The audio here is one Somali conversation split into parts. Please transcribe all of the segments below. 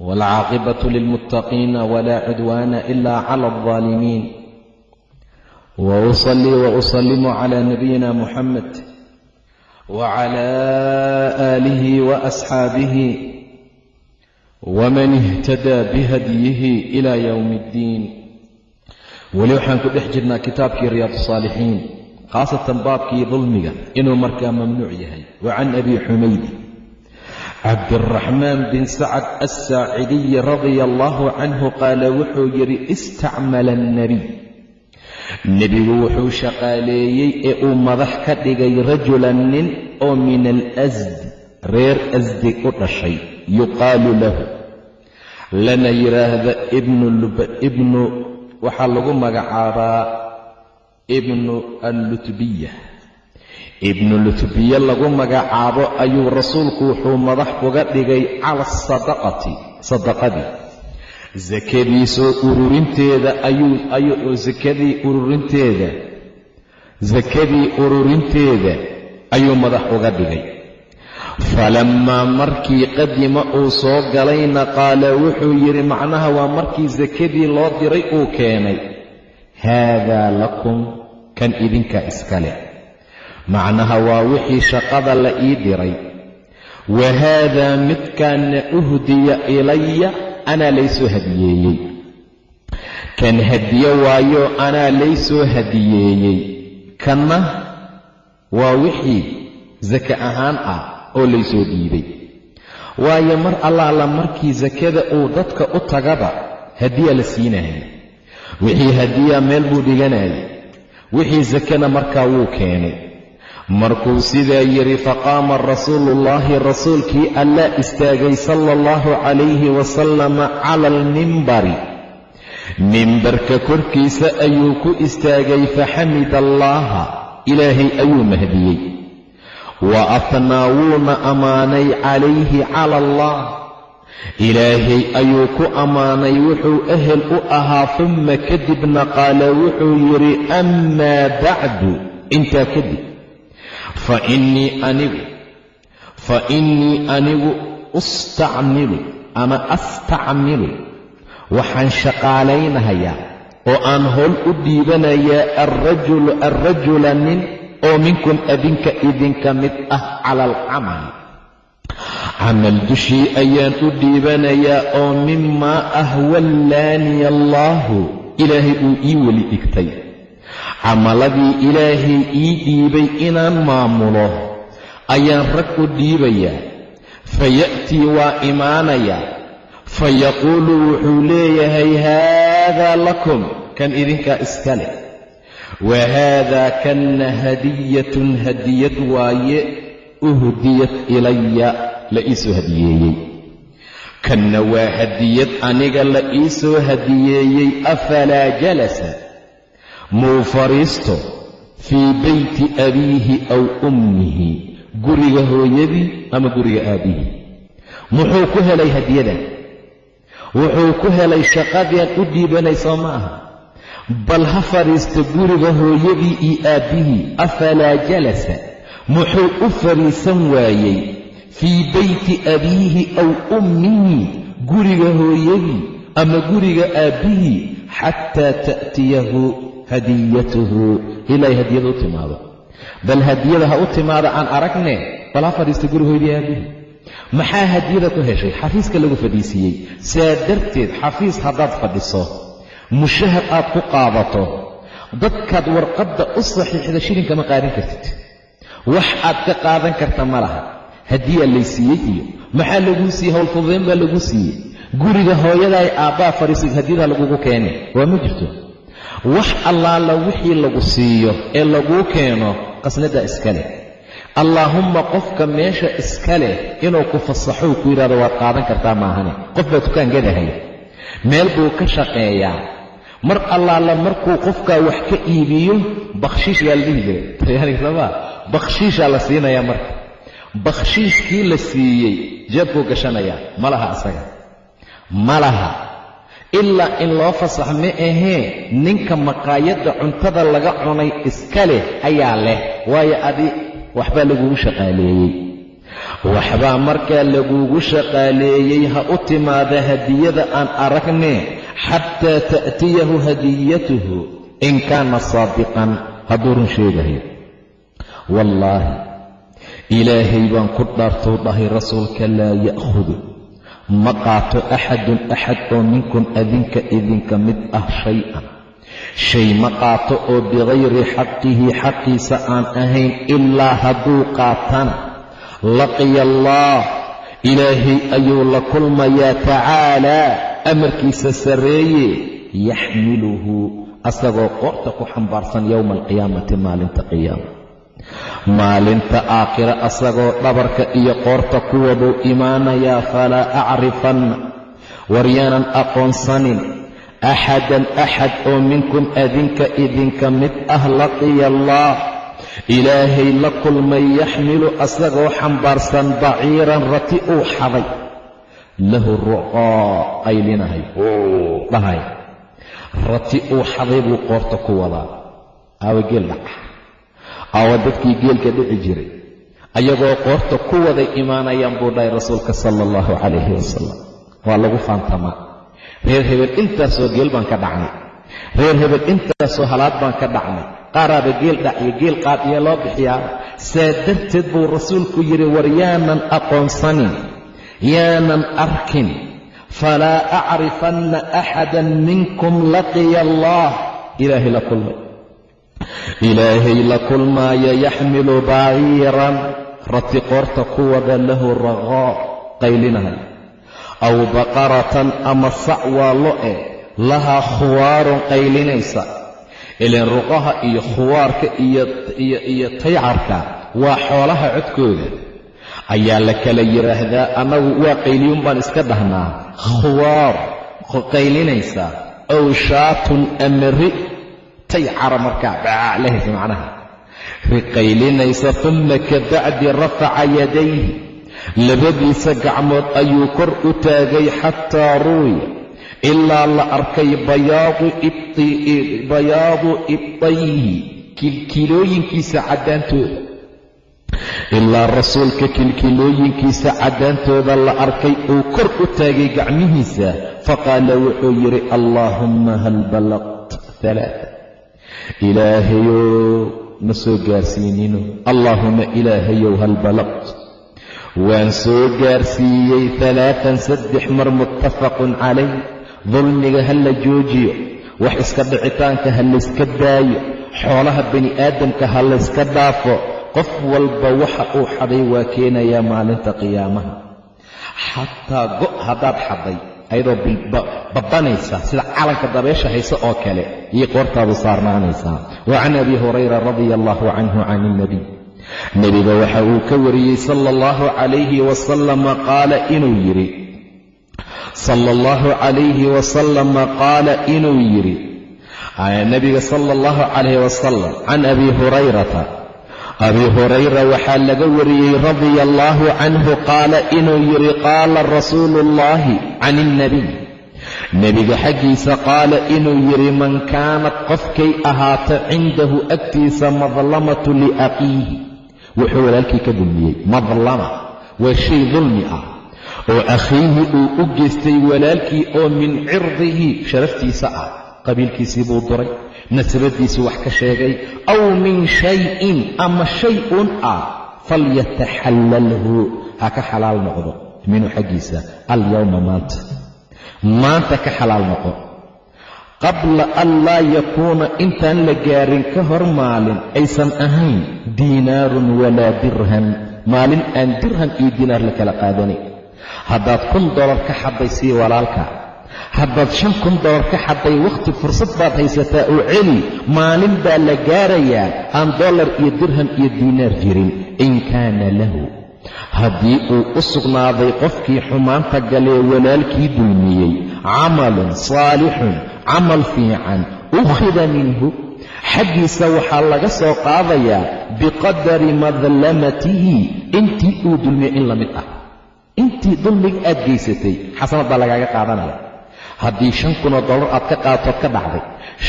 waalcaaqibatu lilmuttaqiina walaa cudwaana ila cala aldaalimiin wa usalii wa usalimu cala nabiyina muxamed wacala aalihi wa asxaabihi waman ihtadaa bihadyihi ilaa yowmi iddiin weli waxaan ku dhex jirnaa kitaabkii riyaad asaalixiin khaasatan baabkii dulmiga inuu markaa mamnuuc yahay wa can abi xumaydi cabdiraxmaan bin sacad assaacidiyi radia allahu canhu qaala wuxuu yidhi istacmala annebiy nebigu wuxuu shaqaaleeyey ee uu madax ka dhigay rajulan nin oo min alasd reer asdi u dhashay yuqaalu lahu. Lana yidhaahda ibnu waxaa lagu magacaabaa ibnu allutbiya ibnu lutbiye lagu magacaabo ayuu rasuulku wuxuu madax uga dhigay cala asadaqati sadaqadii. Sakadiisoo ururinteeda ayuu sakadii ururinteeda sakadii ururinteeda ayuu madax uga dhigay. Falammaa markii qadima uu soo galayna qaala wuxuu yidhi macnaha waa markii sakadii loo diray uu keenay. Haadaa lakum kan idinka iskale macnaha waa wixii shaqada la ii diray. Wa haadaa midkaanna uhdiya ilaya anaa laysoo hadiyeeyey kan hadiye waayo anaa laysoo hadiyeeyey kanna waa wixii sake ahaan ah oo laysoo dhiibay waayo mar allaala markii sakada uu dadka u tagaba hadiya la siinaya wixii hadiya meel buu dhiganayay wixii sakana markaa wuu keenay markuu sidaa yidhi faqaama rasuuluullaahi rasuulkii allaa istaagay sala allahu calayhi wasalama cala almimbari mimbarka korkiisa ayuu ku istaagay faxamida allaaha ilaahay ayuu mahdiyey. Wa afnaa wuuna ammaanay calayhi cala allah ilaahay ayuu ku ammaanay wuxuu ehel u ahaa humma kadibna qaala wuxuu yidhi amaa bacdu intaa kadib fa innii anigu fa innii anigu ustacmilu ama astacmilu. Waxaan shaqaalaynahayaa oo aan howl u dhiibanayaa alrajulu alrajula nin oo minkum adinka idinka mid ah cala alcamal camal dushii ayaan u dhiibanayaa oo mimaa ahwallaaniya allaahu ilaahay uu ii weli dhigtay camaladii ilaahay ii dhiibay inaan maamulo ayaan rag u dhiibayaa faya'tii waa imaanayaa fayaquulu wuxuu leeyahay haadaa lakum. Kan idinkaa iska leh wa haadaa kanna hadiyatun hadiyad waaye uhdiyat ilaya la iisoo hadiyeeyey. Kanna waa hadiyad aniga la iisoo hadiyeeyey afalaa jalasa muu fadhiisto fii beyti abiihi aw ummihi guriga hooyadii ama guriga aabbihii muxuu ku helay hadiyadan wuxuu ku helay shaqadian u dhiibanay soo ma aha. Bal ha fadhiisto guriga hooyadii iyo aabbihii afalaa jalasa? Muxuu u fadhiisan waayey fii beyti abiihi aw ummihi guriga hooyadii ama guriga aabbihii xataa ta'tiyahu hadiyatuhu ilaahay hadiyada u timaado bal hadiyada ha u timaado aan aragne bal ha fadhiista guriga hooyadii aabbihii maxaa hadiyada ku heshay xafiiska lagu fadhiisiiyey saa darteed xafiis haddaad fadhiso mushahad aad ku qaadato dadkaad warqadda u saxiixda shilinka ma qaadan kartid wax aad ka qaadan karta ma laha hadiyaa laysiiyey iyo maxaa laguu siiyey howlfududeyn baa lagu siiyey guriga hooyadaa aabbaa fadhiisay hadiyada lagugu keene waa ma jirto? Wax allaala wixii lagu siiyo ee laguu keeno qasnaddaa iska leh. Allaahumma qofka meesha iska leh inuu ku fasaxou ku yidhahdo waad qaadan kartaa maahane qof baa dukaan gadahaya meel buu ka shaqeeyaa. Mar allaala markuu qofkaa wax ka iibiyo bakhshiish baa la jiray. Talyaaniga sabaa bakhshiishaa la siinayaa marka. Bakhshiishkii la siiyey jeebkuu gashanayaa. Ma laha asaga ma laha ilaa in loo fasax ma ahee ninka maqaayadda cuntada laga cunay iska leh ayaa leh. Waayo adi waxbaa lagugu shaqaaleeyey. Waxbaa markaa lagugu shaqaaleeyey ha u timaada hadiyada aan aragne xataa ta'tiyahu hadiyatuhu in kaana saadiqan. Hadduu run sheegayo wallaahi ilaahay baan ku dhaartuu dhahay rasuulka laa ya'khudu ma qaato axadun axad oo minkum adinka idinka mid ah shay-an. Shay ma qaato oo bikayri xaqihi xaqiisa aan ahayn ilaa hadduu qaatana. Laqiya allah ilaahay ayuu la kulmayaa tacaalaa amarkiisa sarreeye yaxmiluhu asagoo qoorta ku xambaarsan yowma alqiyaamati maalinta qiyaama maalinta aakhira asagoo dhabarka iyo qoorta kuwaduu imaanayaa falaa acrifanna waryaanan aqoonsanin. Axadan axad oo minkum adinka idinka mid ah laqiya allah ilaahay la kulmay yaxmilu asagoo xambaarsan baciiran rati uu xaday lahu ruqaa qaylinahay dhahay. Rati uu xaday buu qoorta ku wadaa. Aawa geel dhaca aawa dadkii geelka dhici jiray. Ayagoo qoorta ku waday imaanayaan buu dhahay rasuulka sala allahu calayhi wasalam waa lagu faantamaa. Reer hebel intaasoo geel baan ka dhacnay. Reer hebel intaasoo halaad baan ka dhacnay. Qaaraaba geel dhac iyo geel qaad iyo loo bixiyaa. Saa darteed buu rasuulku yidhi war yaanan aqoonsanin yaanan arkin. Falaa acrifanna axadan minkum laqiya allah. Ilaahay la kulmay ilaahay la kulmaaya yaxmilu baciiran rati qoorta ku wada lahu raqaa qaylinahay aw baqaratan ama sac waa lo'e lahaa khuwaarun qaylinaysa ileen ruqaha iyo khuwaarka iyo taycarka waa xoolaha codkooda ayaa la kala yidhaahdaa annagu waa qayliyuun baan iska dhahnaa khuwaar qaylinaysa ow shaatun amari taycara markaa baac lahaysa macnaha. Riqaylinaysa uma kabacdi rafaca yadayhi. Labadiisa gacmood ayuu kor u taagay xataa ruuya ilaa la arkay bayaadu ibtayhi kilkilooyinkiisa caddaantooda. Ilaa rasuulka kilkilooyinkiisa caddaantooda la arkay uu kor u taagay gacmihiisa faqaala wuxuu yidhi allaahumma hal ballaqt alaaa ilaahayow ma soo gaarsiinino allaahuma ilaahayow hal ballaqt waan soo gaarsiiyey alaaan saddex mar muttafaqun calayh dulmiga ha la joojiyo wax iska dhicitaanka ha layska daayo xoolaha bani aadamka ha layska dhaafo qof walba waxa uu xaday waa keenayaa maalinta qiyaamaha xataa go' haddaad xaday ayadoo babbanaysa sida calanka dabeesha hayse oo kale iyo qoortaadu saarnaanaysaa wa can abi hurayra radia allahu canhu can ilnabiy nebiga waxa uu ka wariyey sala allahu calayhi wasalama qaala inuu yidhi. Sala allahu calayhi wasalama qaala inuu yidhi. Nebiga sala allahu calayhi wasalam can abi hurayrata abi hurayra waxaa laga wariyey radia allaahu canhu qaala inuu yidhi qaala rasuulu ullaahi can ilnabiy nebiga xaggiisa qaala inuu yidhi man kaanat qofkay ahaato cindahu agtiisa madlamatu liaqiihi wuxuu walaalkii ka dulmiyey madlama waa shay dulmi ah oo akhiihi uu u geystay walaalkii oo min cirdihi sharaftiisa ah qabiilkiisii buu duray nasabadiisii wax ka sheegay aw min shayin ama shay un ah falyataxallalhu ha ka xalaal noqdo minhu xaggiisa alyowma maanta maanta ka xalaal noqo. Qabla an laa yakuuna intaan la gaarin ka hor maalin aysan ahayn diinaarun walaa dirham maalin aan dirham iyo diinaar la kala qaadanayn haddaad kun dolar ka xadday sii walaalka haddaad shan kun dolar ka xadday wakhti fursad baad haysataa oo celi maalin baa la gaarayaa aan dollar iyo dirham iyo diinaar jirin in kaana lahu. Haddii uu u sugnaaday qofkii xumaanta galee walaalkii dulmiyey camalun saalixun camal fiican ukhida minhu. Xaggiisa waxaa laga soo qaadayaa biqadari madlamatihi intii uu dulmiyay in la mid ah. Intii dulmiga aad geysatay xasanad baa lagaaga qaadanaya haddii shan kunoo dollar aad ka qaatood ka dhacday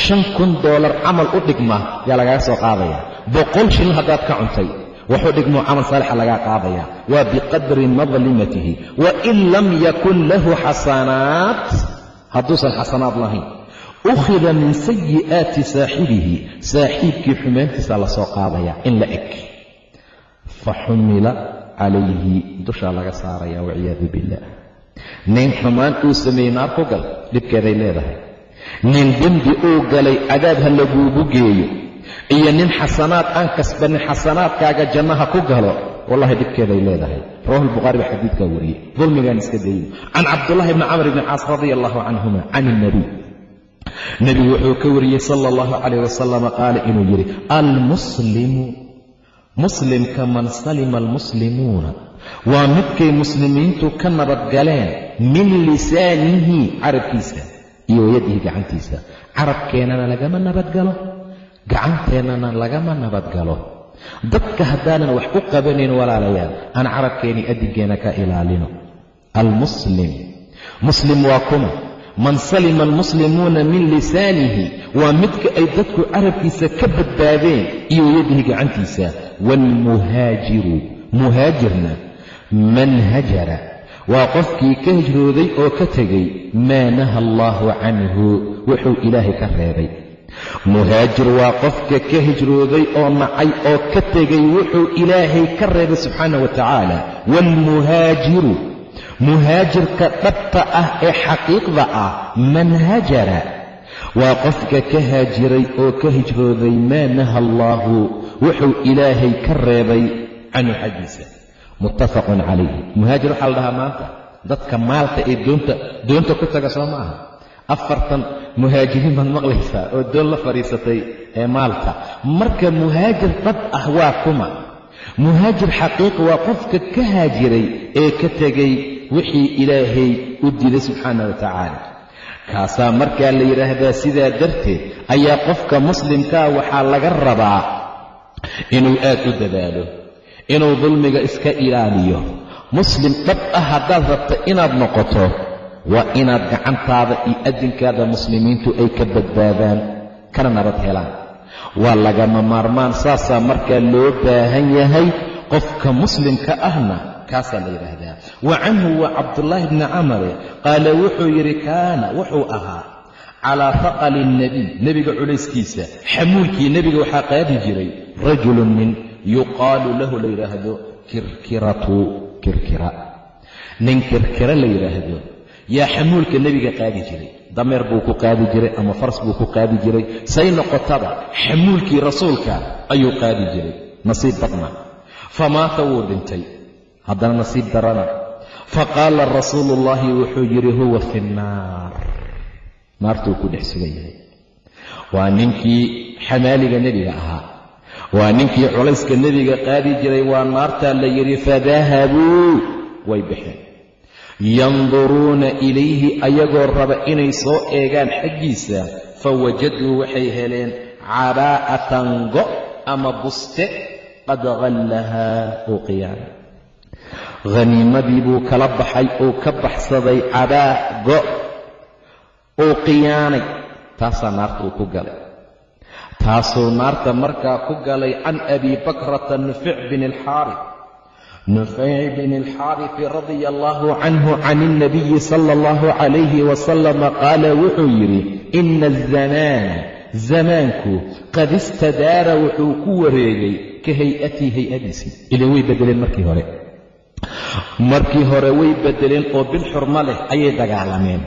shan kun doolar camal u dhigma yaa lagaaga soo qaadaya. Boqol shilin haddaad ka cuntay wuxuu dhigmoo camal saalixa lagaa qaadaya. Waa biqadri madlimatihi wain lam yakun lahu xasanaat hadduusan xasanaad lahayn. Ukhida min sayi'aati saaxibihi saaxiibkii xumaantiisa la soo qaadaya in la eg. Fa xumila calayhi dushaa laga saaraya walciyaadu billah nin xumaan uu sameeyey naar ku gal dhibkeeday leedahay. Nin dembi uu galay cadaab ha laguugu geeyo. Iyo nin xasanaad aan kasbanin xasanaadkaaga jannaha ku galo wallahi dhibkeeday leedahay. Rawahu lbukhaari baa xadiidkaa wariyey. Dulmigaan iska dayin can cabdullahi bni camr bni caas radia allahu canhuma can ilnabiy nebigu wuxuu ka wariyey sala allahu calayh wasalam qaala inuu yidhi almuslimu muslimka man salima almuslimuuna waa midkay muslimiintu ka nabadgaleen min lisaanihi carabkiisa iyo wayadihi gacantiisa. Carabkeennana lagama nabadgalo gacanteennana lagama nabadgalo dadka haddaanan wax ku qabanayn walaalayaal aan carabkeennii adigeenna ka ilaalino. Almuslim muslim waa kuma. Man salima almuslimuuna min lisaanihi waa midka ay dadku carabkiisa ka badbaadeen iyo wayadihi gacantiisa. Waalmuhaajiru muhaajirna man hajara. Waa qofkii ka hijrooday oo ka tegey maa naha allaahu canhu wuxuu ilaahay ka reebay. Muhaajir waa qofka ka hijrooday oo nacay oo ka tegay wuxuu ilaahay ka reebay subxaana wa tacaala. Waalmuhaajiru muhaajirka dhabta ah ee xaqiiqda ah man hajara. Waa qofka ka haajiray oo ka hijrooday maa naha allaahu wuxuu ilaahay ka reebay. Canhu xaggiisa muttafaqun calayhi muhaajir waxaa la dhahaa maanta? Dadka maalka ee doonta doonta ku taga soo ma aha afartan muhaajiriin baad maqlaysaa oo doon la fadhiisatay ee maalta marka muhaajir dhab ah waa kuma. Muhaajir xaqiiqa waa qofka ka haajiray ee ka tegay wixii ilaahay u diiday subxaana wa tacaala. Kaasaa markaa la yidhaahdaa sidaa darteed ayaa qofka muslimkaa waxaa laga rabaa inuu aad u dadaalo inuu dulmiga iska ilaaliyo. Muslim dhab ah haddaad rabta inaad noqoto waa inaad gacantaada iyo adinkaada muslimiintu ay ka badbaadaan kana nabad helaan. Waa lagama maarmaan saasaa markaa loo baahan yahay qofka muslimka ahna kaasaa la yidhaahdaa. Wa canhu waa cabdullaahi bni camare qaala wuxuu yidhi kaana wuxuu ahaa calaa faqali alnebiy nebiga culayskiisa. Xamuulkii nebiga waxaa qaadi jiray rajulun nin yuqaalu lahu la yidhaahdo kirkiratu kirkira. Nin kirkira la yidhaahdo yaa xamuulka nebiga qaadi jiray. Dameer buu ku qaadi jiray ama fars buu ku qaadi jiray. Say noqotaba xamuulkii rasuulka ayuu qaadi jiray. Nasiib badna. Famaata wuu dhintay. Haddana nasiib darana. Faqaala rasuulu ullaahi wuxuu yidhi huwa fi nnaar naartuu ku dhex sugan yahay. Waa ninkii xamaaliga nebiga ahaa waa ninkii culayska nebiga qaadi jiray waa naartaa la yidhi fadahabuu way baxeen yanduruuna ilayhi ayagoo raba inay soo eegaan xaggiisa fawajaduu waxay heleen cabaa'atan go' ama buste qad hallahaa uu qiyaamay khaniimadii buu kala baxay uu ka baxsaday cabaa go' uu qiyaanay taasaa naarta uu ku galay taasuu naarta markaa ku galay can abi bakrata nufic bin alxaarif nufayc bin alxaarifi radia allahu canhu can ilnabiyi sala allahu calayhi wasalama qaala wuxuu yidhi ina azamaana zamaanku qad istadaara wuxuu ku wareegay ka hay'atii hay'adiisii ilan way beddeleen markii hore. Markii hore way beddeleen oo bil xurmo leh ayay dagaalameen.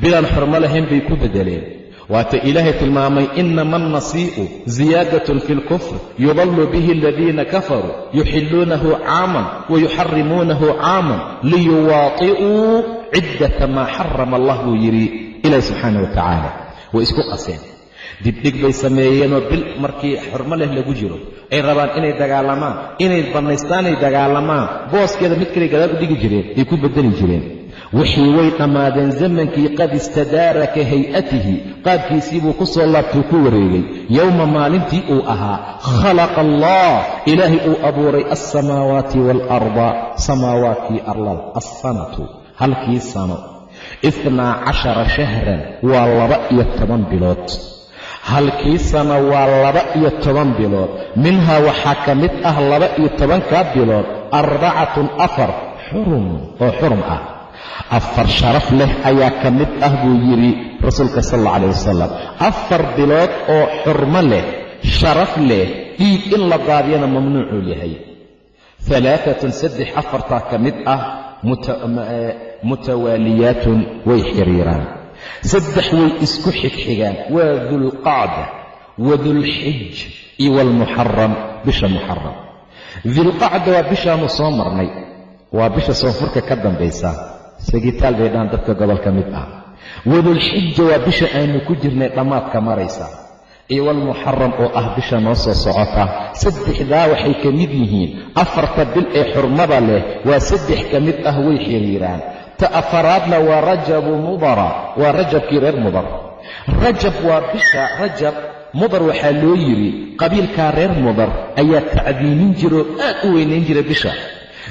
Bilaan xurmo lahayn bay ku beddeleen waata ilaahay tilmaamay inama alnasii'u ziyaadatun fi lkufr yudallu bihi aladiina kafaruu yuxilluunahu caaman wayuxarimuunahu caaman liyuwaati'uu ciddata maa xarama allah buu yidhi ilaahi subxaana wa tacaala. Way isku qaseen. Dibdhig bay sameeyeenoo bil markii xurmo leh lagu jiro. Ay rabaan inay dagaalamaan inay bannaystaanay dagaalamaan. Booskeeda mid kale gadaal u dhigi jireen ay ku beddeli jireen wixii way dhammaadeen zamankii qad istadaara ka hay'atihi. Qaabkiisii buu ku soo laabtuu ku wareegay. Yowma maalintii uu ahaa khalaqa allah. Ilaahay uu abuuray alsamaawaati waalarda samaawaadkii arlada assanatu halkii sano. Itnaa cashara shahran waa laba iyo toban bilood. Halkii sano waa laba iyo toban bilood. Minhaa waxaa ka mid ah laba iyo tobankaa bilood. Arbacatun afar xurum oo xurum ah afar sharaf leh ayaa ka mid ah buu yidhi rasuulka sal alla calah wasalam afar bilood oo xurmo leh sharaf leh dhiig in la daadiyana mamnuucuu yahay. Alaaatun saddex afartaa ka mid ah mutawaaliyaatun way xiriiraan. Saddex way isku xigxigaan waa dulqacda wa dulxij iyo waalmuxaram bisha muxaram dilqacda waa bishaanu soo marnay waa bisha soonfurka ka dambaysa sagitaal bay dhaan dadka gobol ka mid ah. Wadulxija waa bisha aynu ku jirnay dhammaadka maraysa. Iyo walmuxaram oo ah bisha noo soo socota saddexdaa waxay ka mid yihiin. Afarta bil ee xurmada leh waa saddex ka mid ah way xiriiraan. Ta afaraadna waa rajabu mudara waa rajabkii reer mudar. Rajab waa bisha rajab mudar waxaa loo yidhi qabiilkaa reer mudar ayaa tacdiimin jiroo aad u weynayn jira bisha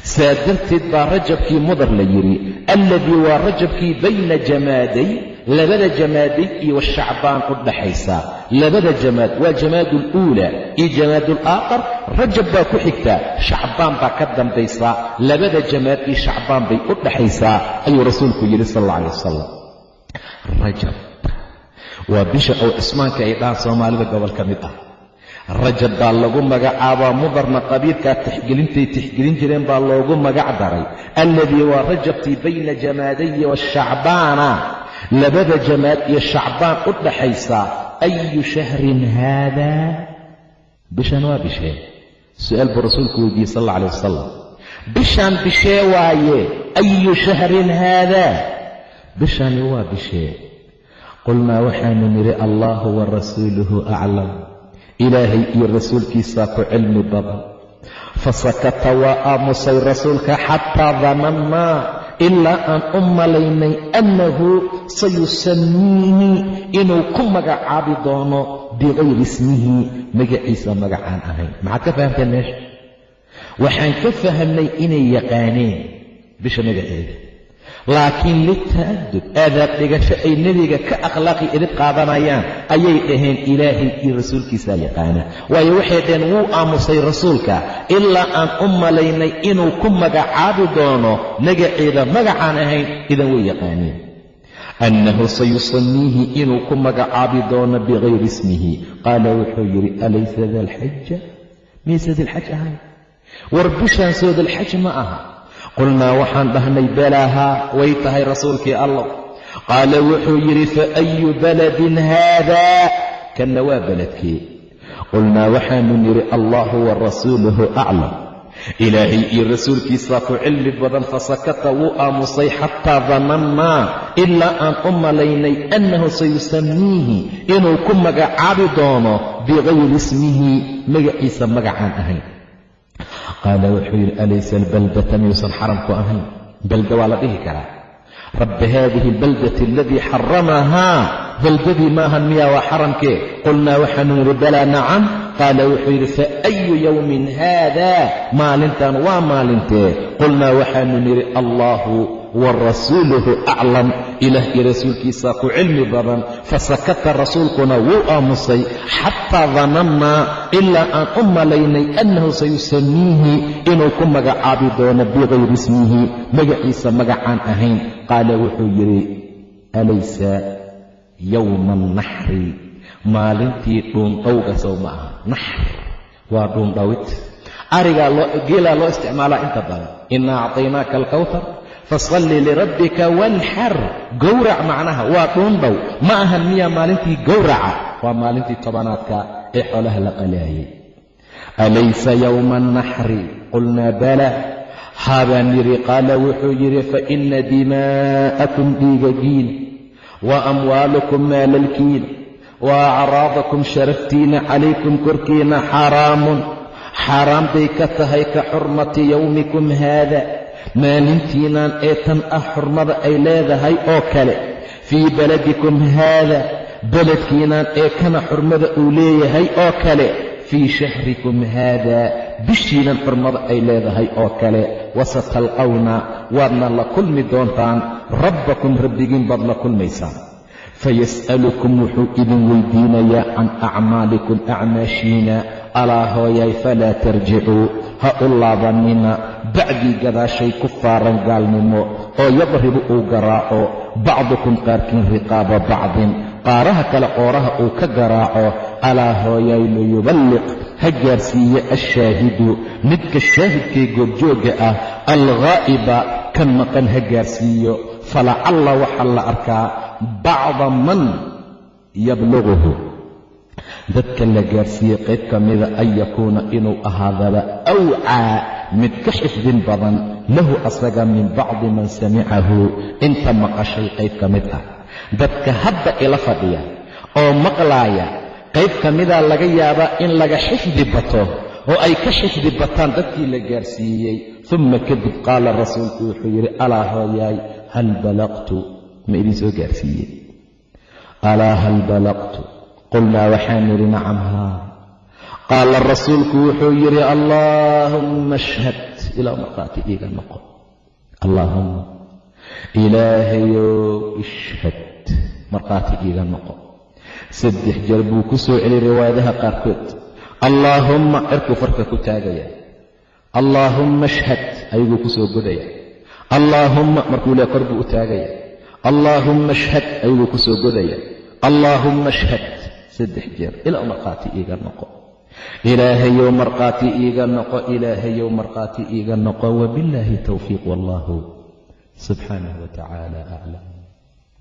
saa darteed baa rajabkii mudar la yidhi alladii waa rajabkii bayna jamaaday labada jamaaday iyo shacbaan u dhaxaysa. Labada jamaad waa jamaadu aluula iyo jamaadu alaakhar rajab baa ku xigtaa shacbaan baa ka dambaysa labada jamaad iyo shacbaan bay u dhaxaysaa ayuu rasuulku yidhi sal alla alay wasalam rajab waa bisha oo cismaanka ay dhahaan soomaalida gobol ka mid ah rajab baa lagu magacaabaa mudarna qabiilkaa tixgelintay tixgelin jireen baa loogu magac daray. Alladii waa rajabtii bayna jamaadaya washacbaana labada jamaad iyo shacbaan u dhaxaysa ayu shahrin haada bishan waa bishee. Su'aal buu rasuulku weydiiyey sal alla alay wasalam bishaan bishee waaye ayu shahrin haada bishani waa bishee. Qulnaa waxaanu nidhi allahu wa rasuuluhu aclam ilaahay iyo rasuulkiisaa ku cilmi badan. Fasakata waa aamusay rasuulka xataa danannaa ilaa aan u malaynay annahu sayusamiihi inuu ku magacaabi doono bikayri ismihi magaciisa magacaan ahayn maxaad ka fahamteen meesha? Waxaan ka fahamnay inay yaqaaneen bisha magaceeda laakiin lita'adub aadaab dhigasho ay nebiga ka akhlaaqi idib qaadanayaan ayay dhaheen ilaahay iyo rasuulkiisaa yaqaana. Waayo waxay dhaheen wuu aamusay rasuulka ilaa aan u malaynay inuu ku magacaabi doono magaceeda magacaan ahayn idan way yaqaaneen annahu sayusamiihi inuu ku magacaabi doono bikayri ismihi. Qaala wuxuu yidhi alaysa dalxaja miyaysa dilxaj ahayn. War bishaan soo dalxaj ma aha qulnaa waxaan dhahnay balaahaa way tahay rasuulkii allah qaala wuxuu yidhi fa ayu baladin haadaa kanna waa beledkii qulnaa waxaanu nidhi allahu wa rasuuluhu aclam. Ilaahay iyo rasuulkiisaa ku cilmi badan fasakata wuu aamusay xataa danannaa ilaa aan u malaynay annahu sayusamiihi inuu ku magacaabi doono bikayri ismihi magaciisa magacaan ahayn qaala wuxuu yidhi alaysa albaldata miyuusan xaramku ahayn? Balda waa la dhihi karaa. Rabbi haadihi albaldati aladii xaramahaa baldadii maahan miyaa waa xaramkee? Qulnaa waxaanu nidhi balaa nacam qaala wuxuu yidhi fa ayu yowmin haada maalintan waa maalintee qulnaa waxaanu nidhi allaahu wa rasuuluhu aclam ilaah iyo rasuulkiisaa ku cilmi badan fasakata rasuulkuna wuu aamusay xataa danannaa ilaa aan u malaynay annahu sayusamiihi inuu ku magacaabi doono bikayri ismihi magaciisa magacaan ahayn qaala wuxuu yidhi alaysa yowma annaxri maalintii dhuundhowga sow ma naxr waa dhuundhowid arigaa geelaa loo isticmaalaa inta badan. Inaa acطaynaaka alkawtar fasalli lirabbika wanxar gowrac macnaha waa dhuundhow ma ahan miyaa maalintii gowraca? Waa maalintii tobanaadka ee xoolaha la qalaayay. Alaysa yowma annaxri qulnaa bala. Haabaan yidhi qaala wuxuu yidhi faina dimaa'akum dhiigagiin wa amwaalukum maalalkiin wa acraadakum sharaftiina calaykum korkiina xaraamun. Xaaraan bay ka tahay ka xurmati yowmikum haada. Maalintiinaan ee tan ah xurmada ay leedahay oo kale. Fii baladikum haada. Beledkiinaan ee kana xurmada uu leeyahay oo kale. Fii shahrikum haada. Bishiinan xurmada ay leedahay oo kale. Wasatalqawna waadna la kulmi doontaan. Rabbakum rabbigiin baad la kulmaysaan fayas'alukum wuxuu idin weydiinayaa can acmaalikum acmaashiina alaa hooyay falaa tarjicuu ha u laabanina bacdii gadaashay ku faaran gaalnimo oo yadribu uu garaaco bacdukum qaarkiin riqaaba bacdin qaaraha kale qooraha uu ka garaaco alaa hooyay liyuballiq ha gaarsiiye ashaahidu midka shaahidkee goobjoogga ah alghaa'iba kan maqan ha gaarsiiyo falacalla waxaa la arkaa bacda man yabluguhu dadka la gaarsiiyey qayb ka mida an yakuuna inuu ahaadaba awcaa mid ka xifdin badan lahu asaga min bacdi man samicahu inta maqashay qayb ka mid ah dadka hadda ila fadhiya oo maqlaaya qayb ka mida laga yaabaa in laga xifdi bato oo ay ka xifdi bataan dadkii la gaarsiiyey. Uma kadib qaala rasuulku wuxuu yidhi alaa hooyaay hal balaqtu ma idin soo gaarsiiyey. Alaa hal balaqtu? Qulnaa waxaan nidhi nacam haa. Qaala rasuulku wuxuu yidhi allaahumma ashhad. Ilaa markhaati iiga noqo. Allaahumma ilaahayow ishhad. Markhaati iiga noqo. Saddex jeer buu ku soo celiyay riwaayadaha qaarkood. Allaahumma cirkuu farka ku taagaya. Allaahumma ashhad ayaguu ku soo godaya. Allaahumma markuu le kor buu u taagaya allaahumma ashhad ayaguu ku soo godaya. Allaahumma ashhad. Saddex jeer. Ilaa markhaati iiga noqo. Ilaahayow markhaati iiga noqo ilaahayow markhaati iiga noqo. Wabillaahi towfiiq wallahu subxaanahu wa tacaala aclam